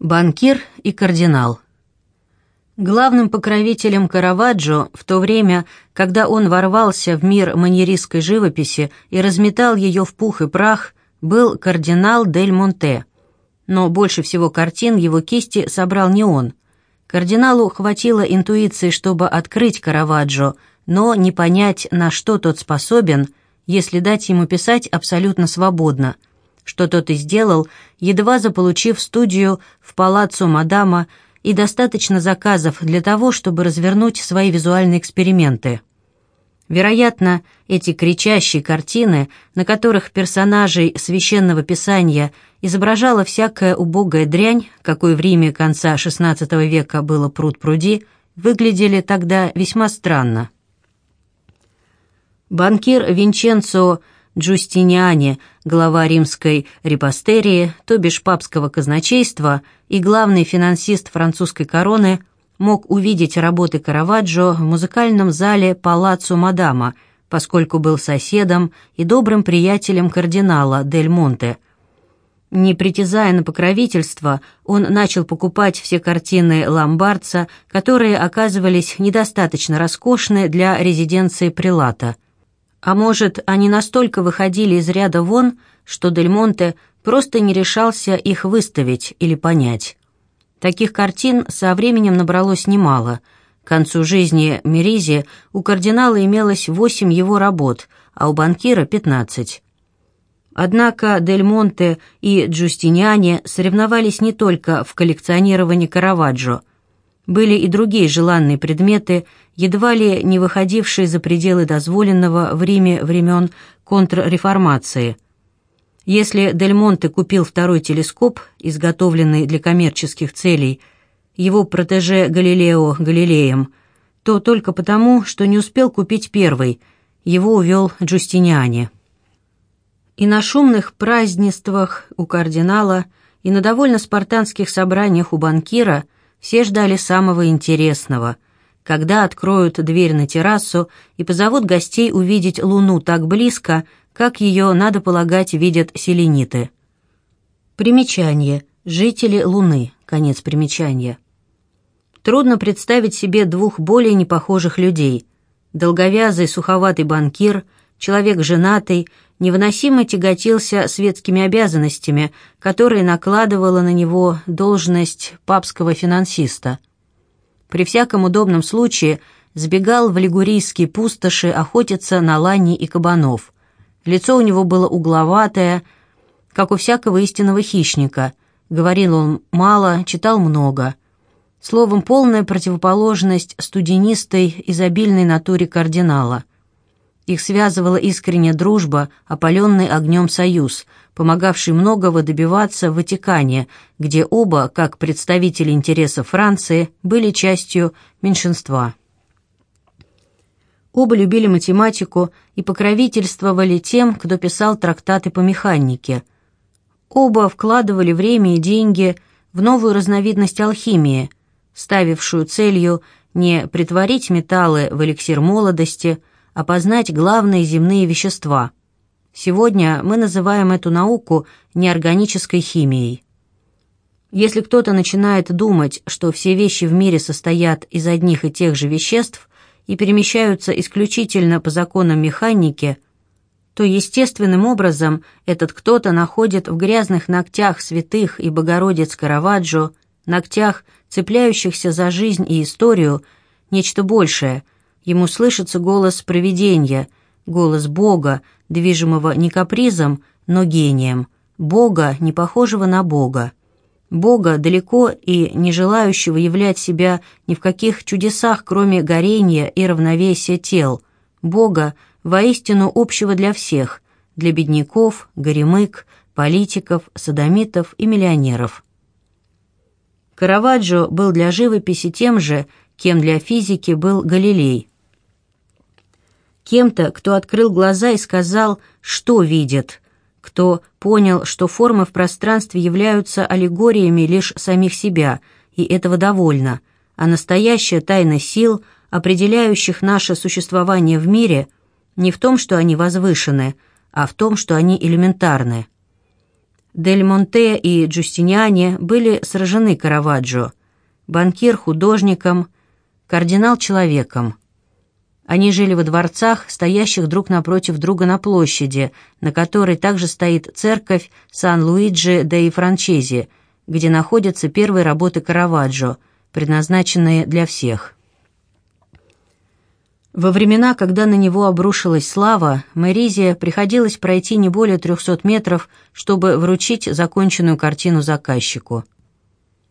Банкир и кардинал. Главным покровителем Караваджо в то время, когда он ворвался в мир маньеристской живописи и разметал ее в пух и прах, был кардинал Дель Монте. Но больше всего картин его кисти собрал не он. Кардиналу хватило интуиции, чтобы открыть Караваджо, но не понять, на что тот способен, если дать ему писать абсолютно свободно – что тот и сделал, едва заполучив студию в палаццо Мадама и достаточно заказов для того, чтобы развернуть свои визуальные эксперименты. Вероятно, эти кричащие картины, на которых персонажей священного писания изображала всякая убогая дрянь, какой в Риме конца XVI века было пруд-пруди, выглядели тогда весьма странно. Банкир Винченцо Джустиниане, глава римской репастерии, то бишь папского казначейства и главный финансист французской короны, мог увидеть работы Караваджо в музыкальном зале Палаццо Мадама, поскольку был соседом и добрым приятелем кардинала Дель Монте. Не притязая на покровительство, он начал покупать все картины Ламбардца, которые оказывались недостаточно роскошны для резиденции прилата – а может, они настолько выходили из ряда вон, что Дель Монте просто не решался их выставить или понять. Таких картин со временем набралось немало. К концу жизни Меризи у кардинала имелось восемь его работ, а у банкира — пятнадцать. Однако Дель Монте и Джустиниане соревновались не только в коллекционировании Караваджо. Были и другие желанные предметы, едва ли не выходившие за пределы дозволенного в Риме времен контрреформации. Если Дель Монте купил второй телескоп, изготовленный для коммерческих целей, его протеже Галилео Галилеем, то только потому, что не успел купить первый, его увел Джустиниане. И на шумных празднествах у кардинала, и на довольно спартанских собраниях у банкира – все ждали самого интересного, когда откроют дверь на террасу и позовут гостей увидеть Луну так близко, как ее, надо полагать, видят селениты. Примечание. Жители Луны. Конец примечания. Трудно представить себе двух более непохожих людей. Долговязый суховатый банкир, человек женатый, невыносимо тяготился светскими обязанностями, которые накладывала на него должность папского финансиста. При всяком удобном случае сбегал в лигурийские пустоши охотиться на лани и кабанов. Лицо у него было угловатое, как у всякого истинного хищника. Говорил он мало, читал много. Словом, полная противоположность студенистой, изобильной натуре кардинала. Их связывала искренняя дружба, опаленный огнем союз, помогавший многого добиваться в Ватикане, где оба, как представители интересов Франции, были частью меньшинства. Оба любили математику и покровительствовали тем, кто писал трактаты по механике. Оба вкладывали время и деньги в новую разновидность алхимии, ставившую целью не притворить металлы в эликсир молодости – опознать главные земные вещества. Сегодня мы называем эту науку неорганической химией. Если кто-то начинает думать, что все вещи в мире состоят из одних и тех же веществ и перемещаются исключительно по законам механики, то естественным образом этот кто-то находит в грязных ногтях святых и Богородиц Караваджо, ногтях, цепляющихся за жизнь и историю, нечто большее – Ему слышится голос провидения, голос Бога, движимого не капризом, но гением, Бога, не похожего на Бога. Бога, далеко и не желающего являть себя ни в каких чудесах, кроме горения и равновесия тел. Бога, воистину общего для всех, для бедняков, горемык, политиков, садомитов и миллионеров. Караваджо был для живописи тем же, кем для физики был Галилей кем-то, кто открыл глаза и сказал, что видит, кто понял, что формы в пространстве являются аллегориями лишь самих себя, и этого довольно, а настоящая тайна сил, определяющих наше существование в мире, не в том, что они возвышены, а в том, что они элементарны. Дель Монте и Джустиниане были сражены Караваджо, банкир художником, кардинал человеком. Они жили во дворцах, стоящих друг напротив друга на площади, на которой также стоит церковь Сан-Луиджи де Франчези, где находятся первые работы Караваджо, предназначенные для всех. Во времена, когда на него обрушилась слава, Мэризе приходилось пройти не более 300 метров, чтобы вручить законченную картину заказчику –